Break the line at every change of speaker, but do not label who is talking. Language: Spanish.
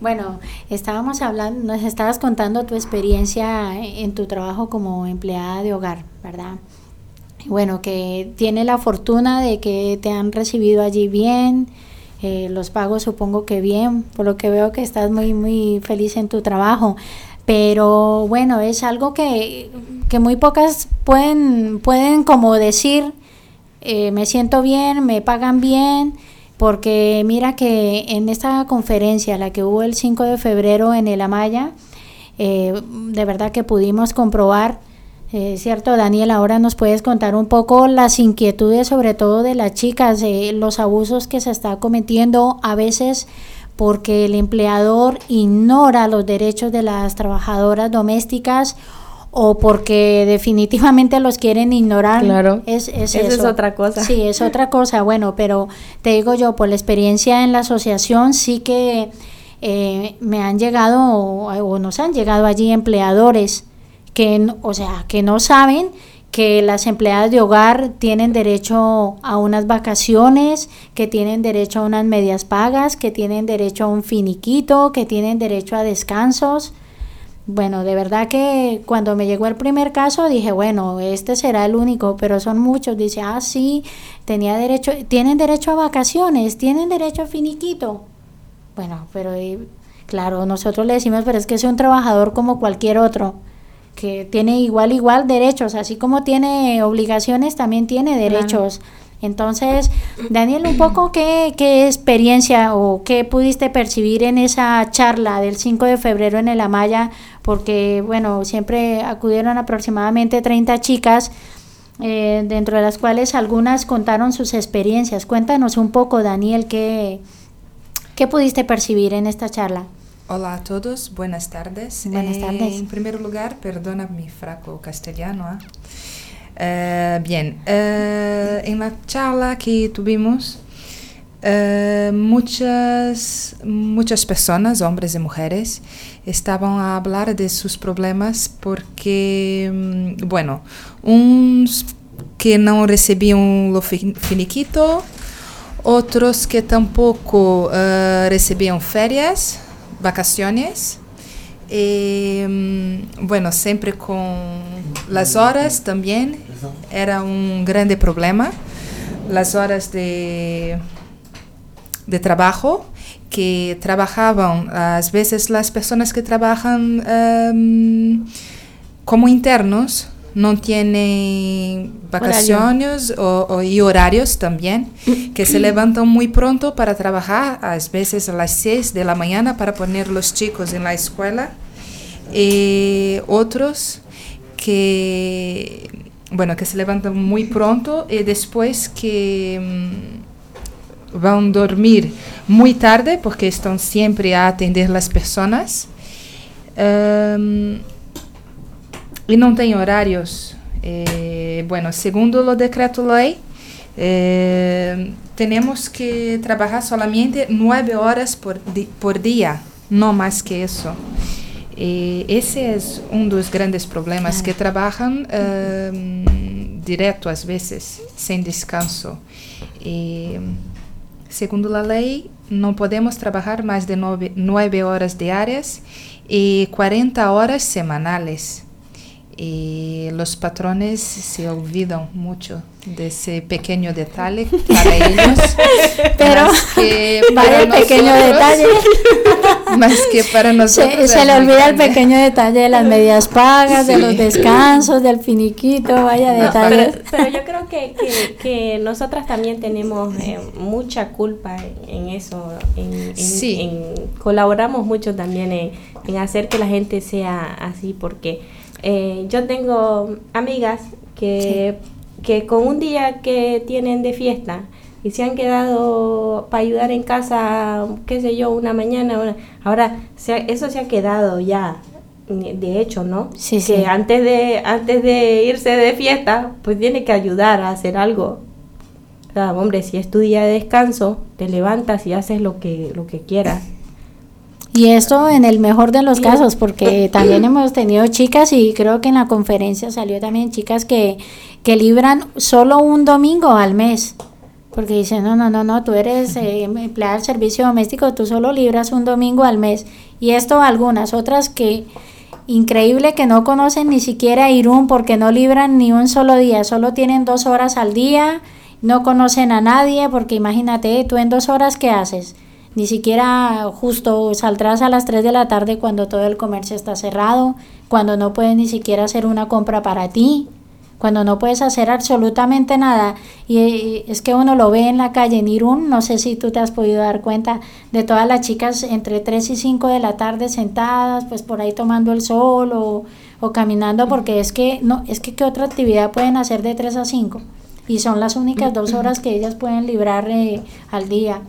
Bueno, estábamos hablando, nos estabas contando tu experiencia en tu trabajo como empleada de hogar, ¿verdad? Bueno, que tiene la fortuna de que te han recibido allí bien, eh, los pagos supongo que bien, por lo que veo que estás muy, muy feliz en tu trabajo. Pero bueno, es algo que, que muy pocas pueden, pueden como decir, eh, me siento bien, me pagan bien, porque mira que en esta conferencia, la que hubo el 5 de febrero en el Amaya, eh, de verdad que pudimos comprobar, eh, cierto Daniel, ahora nos puedes contar un poco las inquietudes sobre todo de las chicas, los abusos que se está cometiendo a veces porque el empleador ignora los derechos de las trabajadoras domésticas o porque definitivamente los quieren ignorar.
Claro.
Es, es
Esa es otra cosa.
Sí, es otra cosa. Bueno, pero te digo yo, por la experiencia en la asociación, sí que eh, me han llegado o, nos han llegado allí empleadores que, o sea, que no saben que las empleadas de hogar tienen derecho a unas vacaciones, que tienen derecho a unas medias pagas, que tienen derecho a un finiquito, que tienen derecho a descansos. Bueno, de verdad que cuando me llegó el primer caso dije, bueno, este será el único, pero son muchos. Dice, ah, sí, tenía derecho, tienen derecho a vacaciones, tienen derecho a finiquito. Bueno, pero claro, nosotros le decimos, pero es que es un trabajador como cualquier otro, que tiene igual, igual derechos, así como tiene obligaciones, también tiene derechos. Entonces, Daniel, un poco qué, qué experiencia o qué pudiste percibir en esa charla del 5 de febrero en el Amaya, porque, bueno, siempre acudieron aproximadamente 30 chicas, eh, dentro de las cuales algunas contaron sus experiencias. Cuéntanos un poco, Daniel, qué, qué pudiste percibir en esta charla.
Hola a todos, buenas tardes.
Buenas tardes.
en primer lugar, perdona mi fraco castellano. ¿eh? Uh, bien, uh, en la charla que tuvimos, uh, muchas, muchas personas, hombres y mujeres, estaban a hablar de sus problemas porque, um, bueno, uns que não recebiam o finiquito, outros que tampouco recebiam férias, vacaciones. Y, bueno, siempre con las horas también era un grande problema. Las horas de, de trabajo que trabajaban, a veces las personas que trabajan um, como internos no tienen vacaciones o, o, y horarios también, que se levantan muy pronto para trabajar, a veces a las 6 de la mañana para poner los chicos en la escuela, y otros que, bueno, que se levantan muy pronto y después que um, van a dormir muy tarde porque están siempre a atender las personas. Um, e não tem horários. Eh, bueno, segundo o decreto lei, eh, temos que trabalhar solamente nove horas por, por dia, não mais que isso. E esse é um dos grandes problemas, que trabalham um, direto às vezes, sem descanso. E, segundo a lei, não podemos trabalhar mais de nove, nove horas diárias e 40 horas semanais. Y los patrones se olvidan mucho de ese pequeño detalle para ellos.
Pero
que
vaya el pequeño detalle.
Más que para nosotros.
Se, le olvida el pequeño detalle de las medias pagas, de los descansos, del finiquito, vaya detalle.
Pero, yo creo que, que, que, nosotras también tenemos eh, mucha culpa en, eso. En,
sí.
colaboramos mucho también en, en hacer que la gente sea así, porque eh, yo tengo amigas que, que con un día que tienen de fiesta y se han quedado para ayudar en casa, qué sé yo, una mañana, ahora eso se ha quedado ya de hecho, ¿no?
Sí,
que
sí.
antes de antes de irse de fiesta, pues tiene que ayudar a hacer algo. hombre, si es tu día de descanso, te levantas y haces lo que lo que quieras.
Y esto en el mejor de los casos, porque también hemos tenido chicas y creo que en la conferencia salió también chicas que, que libran solo un domingo al mes. Porque dicen, no, no, no, no, tú eres eh, empleada del servicio doméstico, tú solo libras un domingo al mes. Y esto algunas, otras que increíble que no conocen ni siquiera Irún porque no libran ni un solo día, solo tienen dos horas al día, no conocen a nadie porque imagínate, tú en dos horas qué haces. Ni siquiera justo saldrás a las 3 de la tarde cuando todo el comercio está cerrado, cuando no puedes ni siquiera hacer una compra para ti cuando no puedes hacer absolutamente nada. Y es que uno lo ve en la calle en Irún, no sé si tú te has podido dar cuenta de todas las chicas entre 3 y 5 de la tarde sentadas, pues por ahí tomando el sol o, o caminando, porque es que, no, es que qué otra actividad pueden hacer de 3 a 5 y son las únicas dos horas que ellas pueden librar eh, al día.